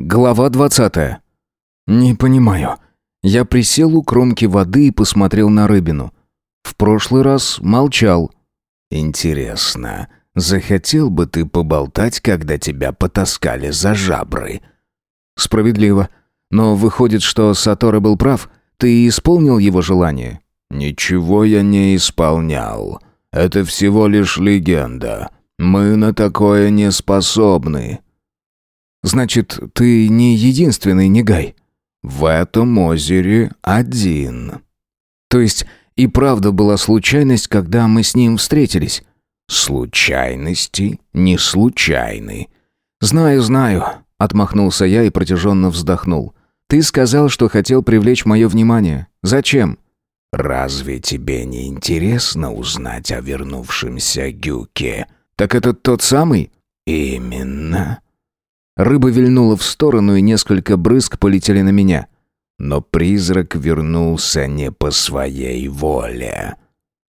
Глава двадцатая. Не понимаю. Я присел у кромки воды и посмотрел на рыбину. В прошлый раз молчал. Интересно, захотел бы ты поболтать, когда тебя потаскали за жабры? Справедливо. Но выходит, что Саторы был прав. Ты исполнил его желание? Ничего я не исполнял. Это всего лишь легенда. Мы на такое не способны. Значит, ты не единственный негай. В этом озере один. То есть и правда была случайность, когда мы с ним встретились. Случайности не случайны. Знаю, знаю, отмахнулся я и протяженно вздохнул. Ты сказал, что хотел привлечь мое внимание. Зачем? Разве тебе не интересно узнать о вернувшемся Гюке? Так это тот самый? Именно. Рыба вильнула в сторону, и несколько брызг полетели на меня. Но призрак вернулся не по своей воле.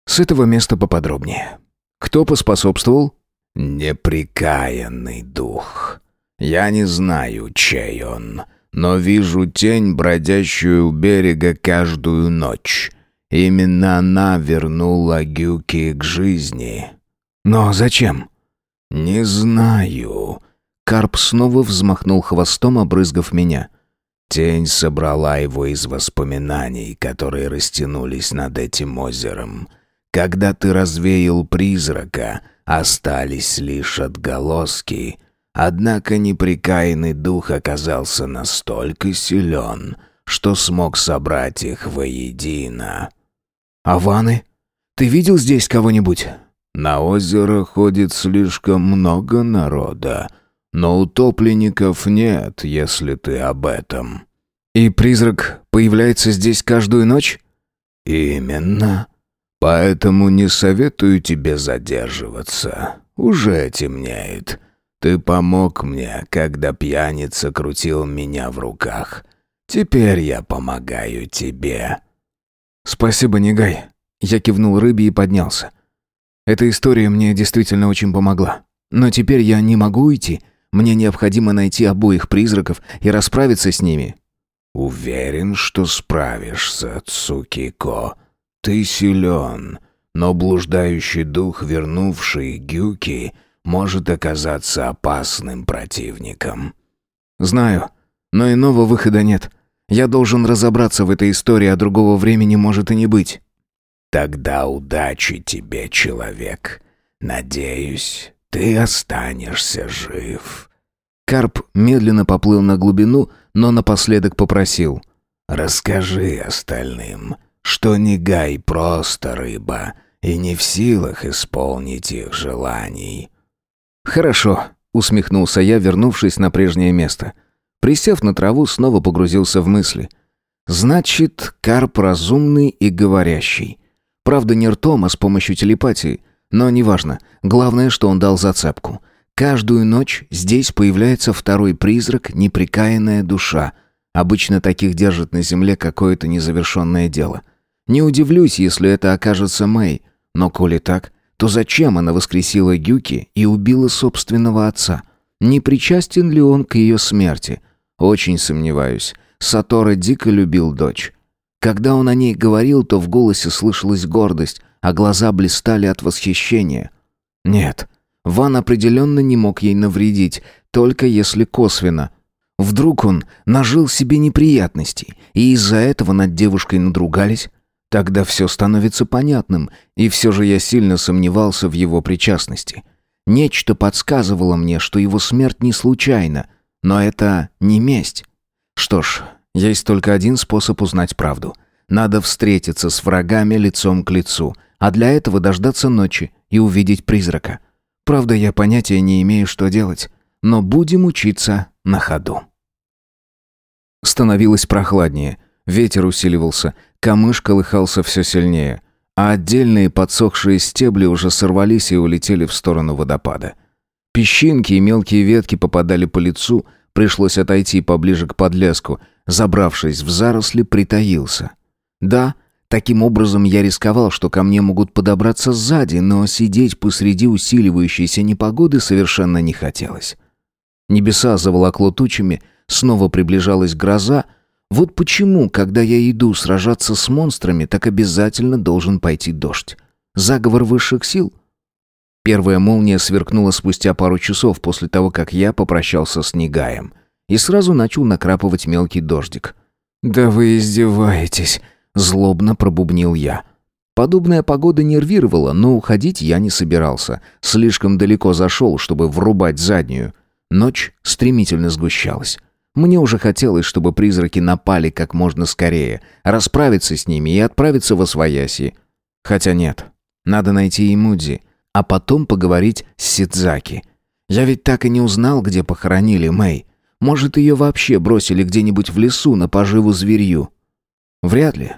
С этого места поподробнее. Кто поспособствовал? Неприкаянный дух. Я не знаю, чей он, но вижу тень, бродящую у берега каждую ночь. Именно она вернула Гюки к жизни. Но зачем? Не знаю. Карп снова взмахнул хвостом, обрызгав меня. Тень собрала его из воспоминаний, которые растянулись над этим озером. Когда ты развеял призрака, остались лишь отголоски. Однако неприкаянный дух оказался настолько силен, что смог собрать их воедино. «А ваны? Ты видел здесь кого-нибудь?» «На озеро ходит слишком много народа», но утопленников нет, если ты об этом. И призрак появляется здесь каждую ночь? Именно. Поэтому не советую тебе задерживаться. Уже темнеет. Ты помог мне, когда пьяница крутил меня в руках. Теперь я помогаю тебе. Спасибо, Негай. Я кивнул рыбе и поднялся. Эта история мне действительно очень помогла. Но теперь я не могу уйти. Мне необходимо найти обоих призраков и расправиться с ними». «Уверен, что справишься, Цукико. Ты силен, но блуждающий дух, вернувший Гюки, может оказаться опасным противником». «Знаю, но иного выхода нет. Я должен разобраться в этой истории, а другого времени может и не быть». «Тогда удачи тебе, человек. Надеюсь, ты останешься жив». Карп медленно поплыл на глубину, но напоследок попросил. «Расскажи остальным, что Негай просто рыба и не в силах исполнить их желаний». «Хорошо», — усмехнулся я, вернувшись на прежнее место. Присев на траву, снова погрузился в мысли. «Значит, карп разумный и говорящий. Правда, не ртом, а с помощью телепатии. Но неважно. Главное, что он дал зацепку. Каждую ночь здесь появляется второй призрак, неприкаянная душа. Обычно таких держат на земле какое-то незавершенное дело. Не удивлюсь, если это окажется Мэй. Но коли так, то зачем она воскресила Гюки и убила собственного отца? Не причастен ли он к ее смерти? Очень сомневаюсь. Сатора дико любил дочь. Когда он о ней говорил, то в голосе слышалась гордость, а глаза блистали от восхищения. Нет, Ван определенно не мог ей навредить, только если косвенно. Вдруг он нажил себе неприятностей, и из-за этого над девушкой надругались? Тогда все становится понятным, и все же я сильно сомневался в его причастности. Нечто подсказывало мне, что его смерть не случайна, но это не месть. Что ж, есть только один способ узнать правду. Надо встретиться с врагами лицом к лицу — а для этого дождаться ночи и увидеть призрака. Правда, я понятия не имею, что делать, но будем учиться на ходу. Становилось прохладнее, ветер усиливался, камыш колыхался все сильнее, а отдельные подсохшие стебли уже сорвались и улетели в сторону водопада. Песчинки и мелкие ветки попадали по лицу, пришлось отойти поближе к подлеску, забравшись в заросли, притаился. Да, Таким образом, я рисковал, что ко мне могут подобраться сзади, но сидеть посреди усиливающейся непогоды совершенно не хотелось. Небеса заволокло тучами, снова приближалась гроза. Вот почему, когда я иду сражаться с монстрами, так обязательно должен пойти дождь. Заговор высших сил? Первая молния сверкнула спустя пару часов после того, как я попрощался с Негаем. И сразу начал накрапывать мелкий дождик. «Да вы издеваетесь!» — злобно пробубнил я. Подобная погода нервировала, но уходить я не собирался. Слишком далеко зашел, чтобы врубать заднюю. Ночь стремительно сгущалась. Мне уже хотелось, чтобы призраки напали как можно скорее, расправиться с ними и отправиться во свояси. Хотя нет, надо найти Имудзи, а потом поговорить с Сидзаки. Я ведь так и не узнал, где похоронили Мэй. Может, ее вообще бросили где-нибудь в лесу на поживу зверью? Вряд ли.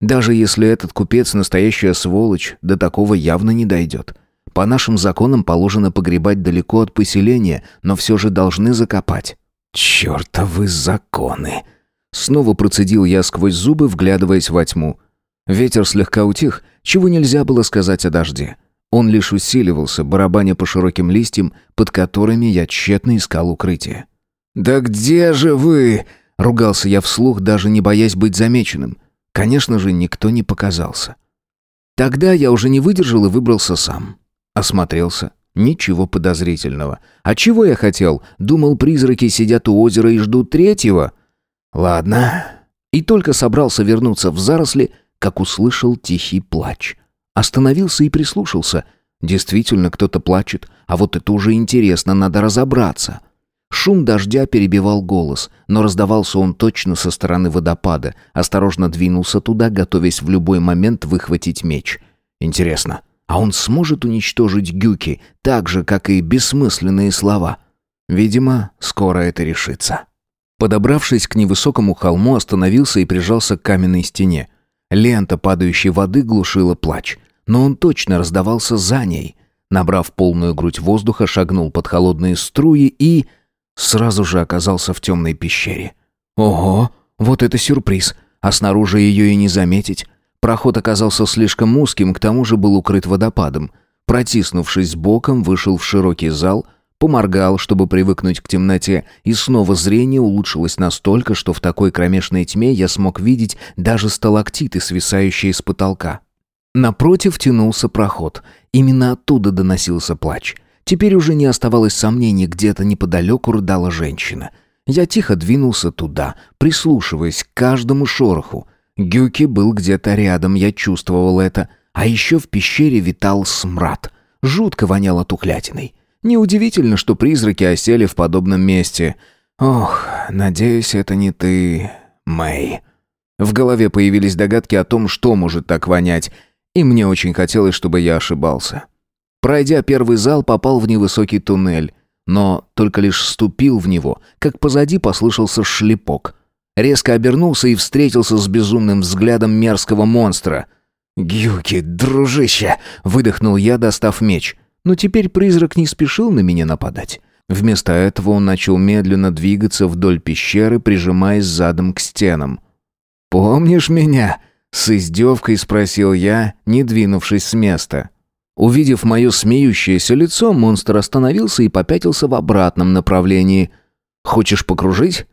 Даже если этот купец настоящая сволочь, до такого явно не дойдет. По нашим законам положено погребать далеко от поселения, но все же должны закопать. «Чертовы законы!» Снова процедил я сквозь зубы, вглядываясь во тьму. Ветер слегка утих, чего нельзя было сказать о дожде. Он лишь усиливался, барабаня по широким листьям, под которыми я тщетно искал укрытие. «Да где же вы?» — ругался я вслух, даже не боясь быть замеченным. Конечно же, никто не показался. Тогда я уже не выдержал и выбрался сам. Осмотрелся. Ничего подозрительного. А чего я хотел? Думал, призраки сидят у озера и ждут третьего? Ладно. И только собрался вернуться в заросли, как услышал тихий плач. Остановился и прислушался. Действительно, кто-то плачет. А вот это уже интересно, надо разобраться. Шум дождя перебивал голос, но раздавался он точно со стороны водопада. Осторожно двинулся туда, готовясь в любой момент выхватить меч. Интересно, а он сможет уничтожить Гюки, так же, как и бессмысленные слова? Видимо, скоро это решится. Подобравшись к невысокому холму, остановился и прижался к каменной стене. Лента падающей воды глушила плач, но он точно раздавался за ней. Набрав полную грудь воздуха, шагнул под холодные струи и сразу же оказался в темной пещере. Ого, вот это сюрприз, а снаружи ее и не заметить. Проход оказался слишком узким, к тому же был укрыт водопадом. Протиснувшись боком, вышел в широкий зал, поморгал, чтобы привыкнуть к темноте, и снова зрение улучшилось настолько, что в такой кромешной тьме я смог видеть даже сталактиты, свисающие с потолка. Напротив тянулся проход. Именно оттуда доносился плач — Теперь уже не оставалось сомнений, где-то неподалеку рыдала женщина. Я тихо двинулся туда, прислушиваясь к каждому шороху. Гюки был где-то рядом, я чувствовал это. А еще в пещере витал смрад. Жутко воняло тухлятиной. Неудивительно, что призраки осели в подобном месте. Ох, надеюсь, это не ты, Мэй. В голове появились догадки о том, что может так вонять, и мне очень хотелось, чтобы я ошибался. Пройдя первый зал, попал в невысокий туннель, но только лишь ступил в него, как позади послышался шлепок. Резко обернулся и встретился с безумным взглядом мерзкого монстра. «Гюки, дружище!» — выдохнул я, достав меч. Но теперь призрак не спешил на меня нападать. Вместо этого он начал медленно двигаться вдоль пещеры, прижимаясь задом к стенам. «Помнишь меня?» — с издевкой спросил я, не двинувшись с места. Увидев мое смеющееся лицо, монстр остановился и попятился в обратном направлении. «Хочешь покружить?»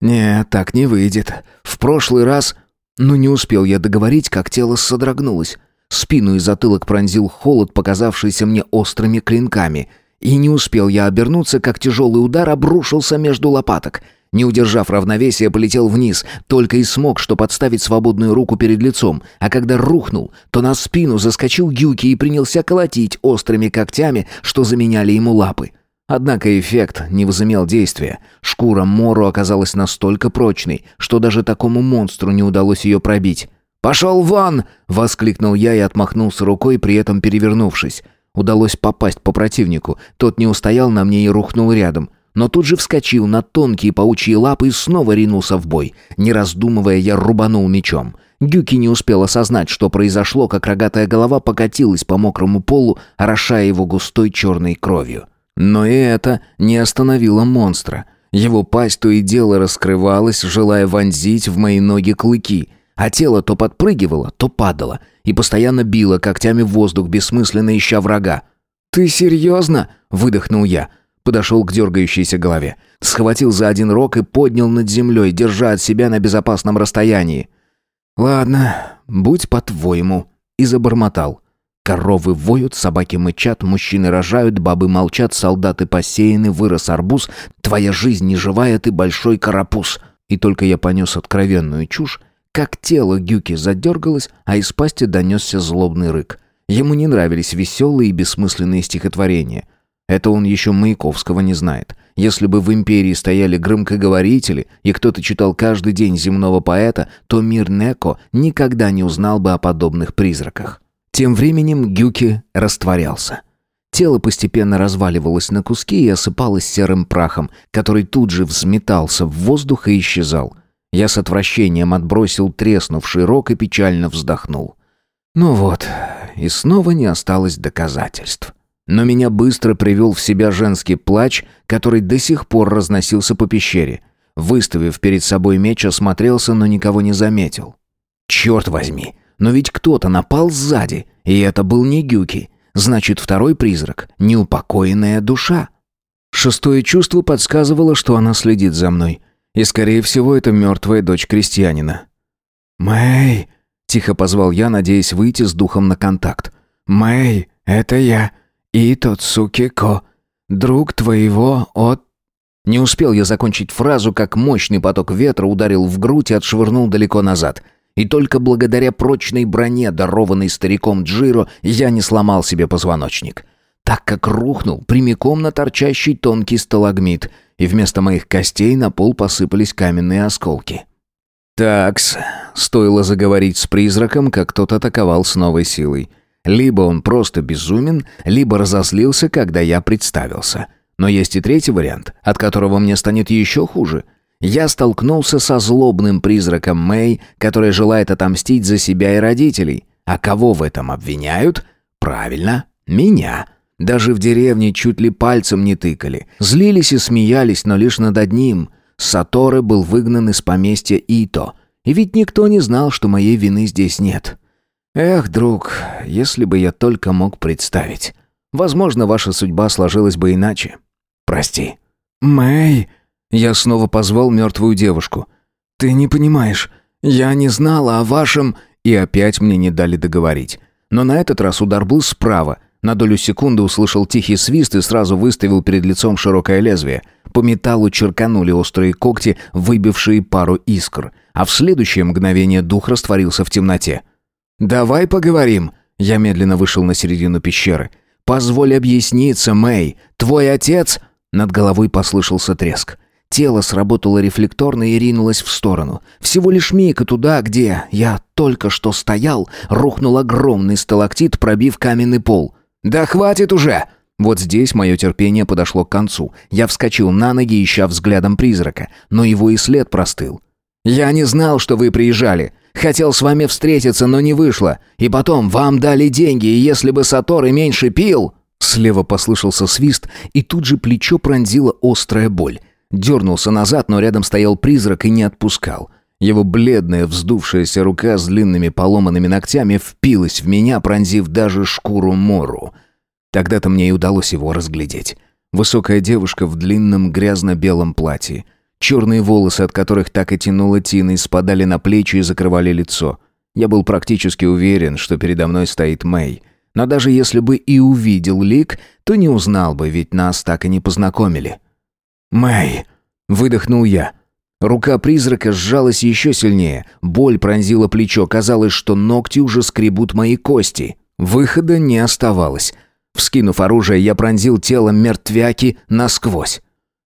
«Не, так не выйдет. В прошлый раз...» Но не успел я договорить, как тело содрогнулось. Спину и затылок пронзил холод, показавшийся мне острыми клинками. И не успел я обернуться, как тяжелый удар обрушился между лопаток — не удержав равновесия, полетел вниз, только и смог, что подставить свободную руку перед лицом, а когда рухнул, то на спину заскочил Гюки и принялся колотить острыми когтями, что заменяли ему лапы. Однако эффект не возымел действия. Шкура Мору оказалась настолько прочной, что даже такому монстру не удалось ее пробить. «Пошел вон!» — воскликнул я и отмахнулся рукой, при этом перевернувшись. Удалось попасть по противнику. Тот не устоял на мне и рухнул рядом — но тут же вскочил на тонкие паучьи лапы и снова ринулся в бой. Не раздумывая, я рубанул мечом. Гюки не успел осознать, что произошло, как рогатая голова покатилась по мокрому полу, орошая его густой черной кровью. Но и это не остановило монстра. Его пасть то и дело раскрывалась, желая вонзить в мои ноги клыки, а тело то подпрыгивало, то падало и постоянно било когтями в воздух, бессмысленно ища врага. «Ты серьезно?» — выдохнул я — Подошел к дергающейся голове. Схватил за один рог и поднял над землей, держа от себя на безопасном расстоянии. «Ладно, будь по-твоему», и забормотал. Коровы воют, собаки мычат, мужчины рожают, бабы молчат, солдаты посеяны, вырос арбуз, твоя жизнь не живая, ты большой карапуз. И только я понес откровенную чушь, как тело Гюки задергалось, а из пасти донесся злобный рык. Ему не нравились веселые и бессмысленные стихотворения. Это он еще Маяковского не знает. Если бы в империи стояли громкоговорители, и кто-то читал каждый день земного поэта, то мир Неко никогда не узнал бы о подобных призраках. Тем временем Гюки растворялся. Тело постепенно разваливалось на куски и осыпалось серым прахом, который тут же взметался в воздух и исчезал. Я с отвращением отбросил треснувший рог и печально вздохнул. Ну вот, и снова не осталось доказательств. Но меня быстро привел в себя женский плач, который до сих пор разносился по пещере. Выставив перед собой меч, осмотрелся, но никого не заметил. «Черт возьми! Но ведь кто-то напал сзади, и это был не Гюки. Значит, второй призрак — неупокоенная душа». Шестое чувство подсказывало, что она следит за мной. И, скорее всего, это мертвая дочь крестьянина. «Мэй!» — тихо позвал я, надеясь выйти с духом на контакт. «Мэй, это я!» И Тоцукико, друг твоего от...» Не успел я закончить фразу, как мощный поток ветра ударил в грудь и отшвырнул далеко назад. И только благодаря прочной броне, дарованной стариком Джиро, я не сломал себе позвоночник. Так как рухнул прямиком на торчащий тонкий сталагмит, и вместо моих костей на пол посыпались каменные осколки. Такс, стоило заговорить с призраком, как тот атаковал с новой силой — либо он просто безумен, либо разозлился, когда я представился. Но есть и третий вариант, от которого мне станет еще хуже. Я столкнулся со злобным призраком Мэй, который желает отомстить за себя и родителей. А кого в этом обвиняют? Правильно, меня. Даже в деревне чуть ли пальцем не тыкали. Злились и смеялись, но лишь над одним. Саторы был выгнан из поместья Ито. И ведь никто не знал, что моей вины здесь нет. Эх, друг, если бы я только мог представить. Возможно, ваша судьба сложилась бы иначе. Прости. Мэй, я снова позвал мертвую девушку. Ты не понимаешь, я не знала о вашем... И опять мне не дали договорить. Но на этот раз удар был справа. На долю секунды услышал тихий свист и сразу выставил перед лицом широкое лезвие. По металлу черканули острые когти, выбившие пару искр. А в следующее мгновение дух растворился в темноте. «Давай поговорим». Я медленно вышел на середину пещеры. «Позволь объясниться, Мэй. Твой отец...» Над головой послышался треск. Тело сработало рефлекторно и ринулось в сторону. Всего лишь миг, и туда, где я только что стоял, рухнул огромный сталактит, пробив каменный пол. «Да хватит уже!» Вот здесь мое терпение подошло к концу. Я вскочил на ноги, ища взглядом призрака, но его и след простыл. «Я не знал, что вы приезжали. Хотел с вами встретиться, но не вышло. И потом, вам дали деньги, и если бы Саторы меньше пил...» Слева послышался свист, и тут же плечо пронзила острая боль. Дернулся назад, но рядом стоял призрак и не отпускал. Его бледная, вздувшаяся рука с длинными поломанными ногтями впилась в меня, пронзив даже шкуру Мору. Тогда-то мне и удалось его разглядеть. Высокая девушка в длинном грязно-белом платье — Черные волосы, от которых так и тянуло тиной, спадали на плечи и закрывали лицо. Я был практически уверен, что передо мной стоит Мэй. Но даже если бы и увидел лик, то не узнал бы, ведь нас так и не познакомили. «Мэй!» — выдохнул я. Рука призрака сжалась еще сильнее. Боль пронзила плечо. Казалось, что ногти уже скребут мои кости. Выхода не оставалось. Вскинув оружие, я пронзил тело мертвяки насквозь.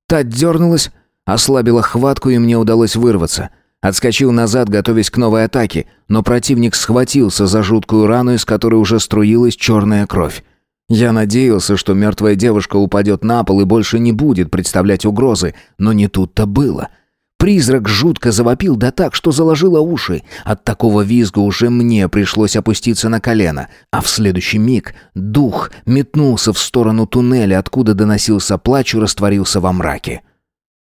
Та дернулась, Ослабила хватку, и мне удалось вырваться. Отскочил назад, готовясь к новой атаке, но противник схватился за жуткую рану, из которой уже струилась черная кровь. Я надеялся, что мертвая девушка упадет на пол и больше не будет представлять угрозы, но не тут-то было. Призрак жутко завопил, да так, что заложило уши. От такого визга уже мне пришлось опуститься на колено, а в следующий миг дух метнулся в сторону туннеля, откуда доносился плач и растворился во мраке.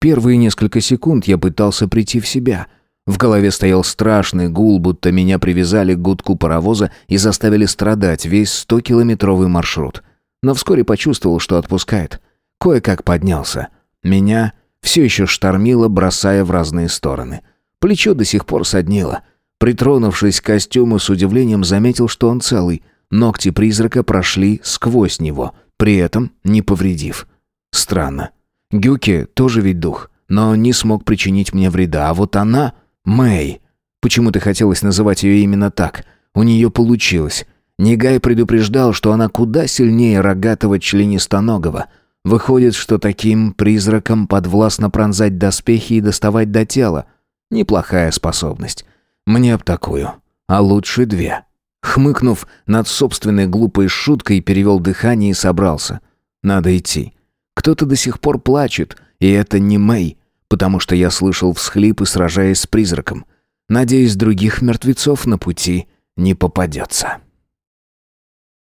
Первые несколько секунд я пытался прийти в себя. В голове стоял страшный гул, будто меня привязали к гудку паровоза и заставили страдать весь стокилометровый маршрут. Но вскоре почувствовал, что отпускает. Кое-как поднялся. Меня все еще штормило, бросая в разные стороны. Плечо до сих пор соднило. Притронувшись к костюму, с удивлением заметил, что он целый. Ногти призрака прошли сквозь него, при этом не повредив. Странно. Гюки тоже ведь дух, но не смог причинить мне вреда, а вот она... Мэй. Почему-то хотелось называть ее именно так. У нее получилось. Негай предупреждал, что она куда сильнее рогатого членистоногого. Выходит, что таким призраком подвластно пронзать доспехи и доставать до тела. Неплохая способность. Мне б такую. А лучше две. Хмыкнув над собственной глупой шуткой, перевел дыхание и собрался. Надо идти. Кто-то до сих пор плачет, и это не Мэй, потому что я слышал всхлипы, сражаясь с призраком. Надеюсь, других мертвецов на пути не попадется.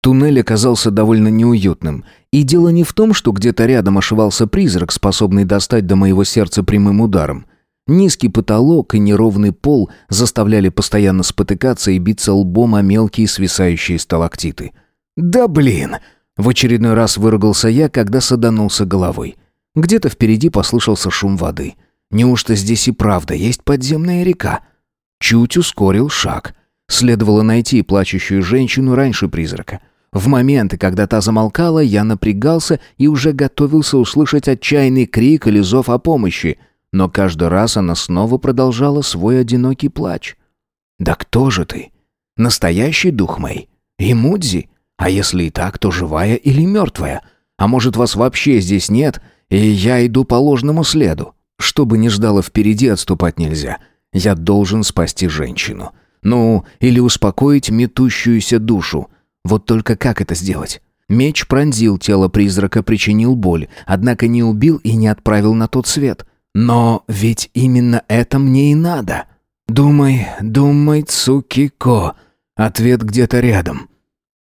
Туннель оказался довольно неуютным. И дело не в том, что где-то рядом ошивался призрак, способный достать до моего сердца прямым ударом. Низкий потолок и неровный пол заставляли постоянно спотыкаться и биться лбом о мелкие свисающие сталактиты. «Да блин!» В очередной раз выругался я, когда саданулся головой. Где-то впереди послышался шум воды. Неужто здесь и правда есть подземная река? Чуть ускорил шаг. Следовало найти плачущую женщину раньше призрака. В моменты, когда та замолкала, я напрягался и уже готовился услышать отчаянный крик или зов о помощи, но каждый раз она снова продолжала свой одинокий плач. «Да кто же ты? Настоящий дух мой? И Мудзи? А если и так, то живая или мертвая? А может, вас вообще здесь нет, и я иду по ложному следу? Что бы ни ждало впереди, отступать нельзя. Я должен спасти женщину. Ну, или успокоить метущуюся душу. Вот только как это сделать? Меч пронзил тело призрака, причинил боль, однако не убил и не отправил на тот свет. Но ведь именно это мне и надо. Думай, думай, Цукико. Ответ где-то рядом.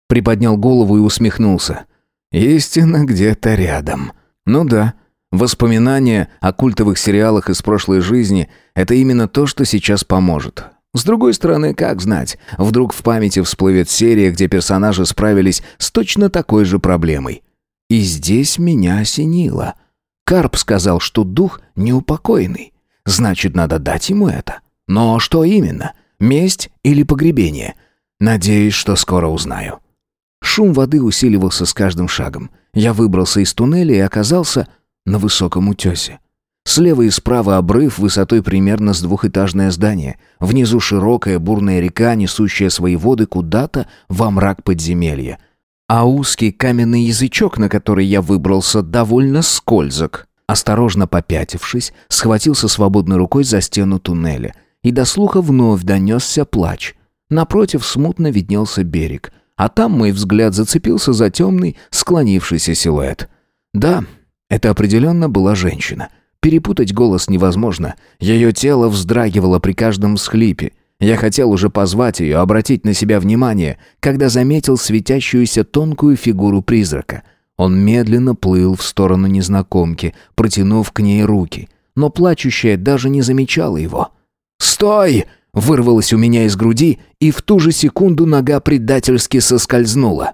Приподнял голову и усмехнулся. Истина где-то рядом. Ну да, воспоминания о культовых сериалах из прошлой жизни – это именно то, что сейчас поможет. С другой стороны, как знать, вдруг в памяти всплывет серия, где персонажи справились с точно такой же проблемой. И здесь меня осенило. Карп сказал, что дух неупокоенный. Значит, надо дать ему это. Но что именно? Месть или погребение? Надеюсь, что скоро узнаю. Шум воды усиливался с каждым шагом. Я выбрался из туннеля и оказался на высоком утесе. Слева и справа обрыв высотой примерно с двухэтажное здание. Внизу широкая бурная река, несущая свои воды куда-то во мрак подземелья. А узкий каменный язычок, на который я выбрался, довольно скользок. Осторожно попятившись, схватился свободной рукой за стену туннеля. И до слуха вновь донесся плач. Напротив смутно виднелся берег. А там мой взгляд зацепился за темный, склонившийся силуэт. Да, это определенно была женщина — Перепутать голос невозможно. Ее тело вздрагивало при каждом всхлипе. Я хотел уже позвать ее, обратить на себя внимание, когда заметил светящуюся тонкую фигуру призрака. Он медленно плыл в сторону незнакомки, протянув к ней руки. Но плачущая даже не замечала его. «Стой!» — вырвалось у меня из груди, и в ту же секунду нога предательски соскользнула.